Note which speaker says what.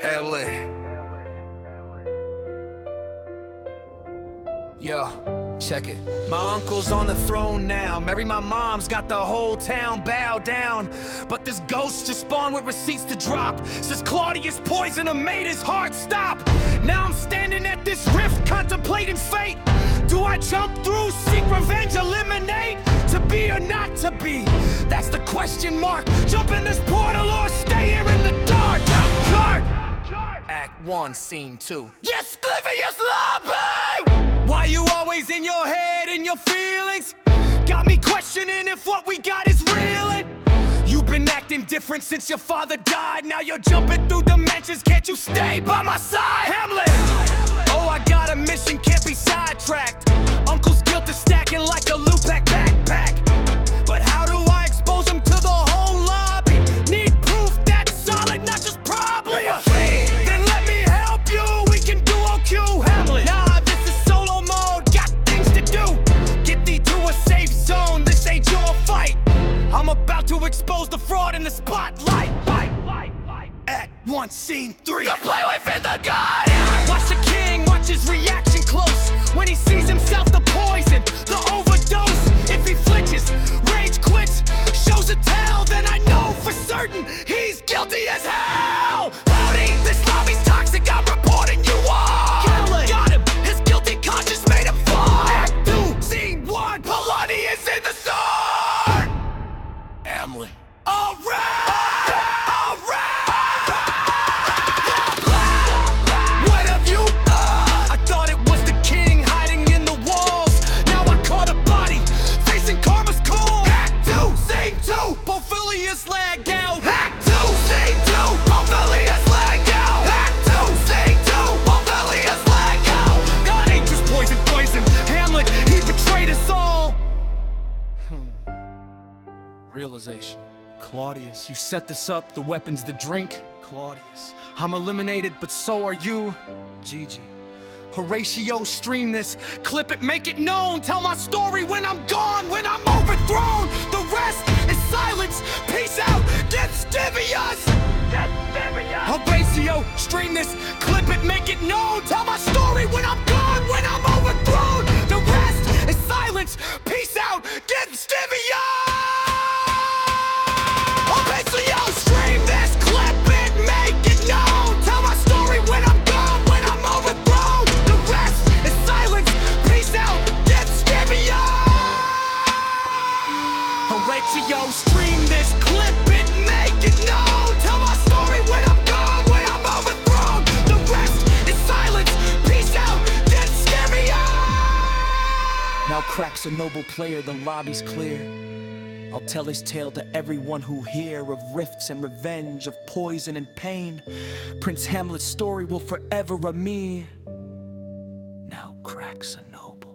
Speaker 1: Hamlet. Yo, check it. My uncle's on the throne now. Mary, my mom's got the whole town bowed down. But this ghost just spawned with receipts to drop. Says Claudius poison him, made his heart stop. Now I'm standing at this rift, contemplating fate. Do I jump through, seek revenge, eliminate? To be or not to be? That's the question mark. Jump in this Act one, scene two. Yes, Clivius sloppy! Why you always in your head and your feelings? Got me questioning if what we got is real. You've been acting different since your father died. Now you're jumping through dimensions. Can't you stay by my side? Expose the fraud in the spotlight. Light, light, light. Act one, scene three. The play within the gun. Watch the king, watch his reaction close. Hamlet. Realization. Claudius, you set this up, the weapons, the drink. Claudius, I'm eliminated, but so are you. Gigi. Horatio, stream this, clip it, make it known. Tell my story when I'm gone, when I'm overthrown. The rest is silence. Peace out, Giftstivius! Horatio, stream this, clip it, make it known. Tell my story when I'm gone, when I'm overthrown. The rest is silence. Peace out, Giftstivius! Stream this, clip it, make it known. Tell my story when I'm gone, when I'm overthrown. The rest is silence. Peace out, Stivius! Now cracks a noble player, the lobby's clear. I'll tell his tale to everyone who hear of rifts and revenge, of poison and pain. Prince Hamlet's story will forever remain. Now cracks a noble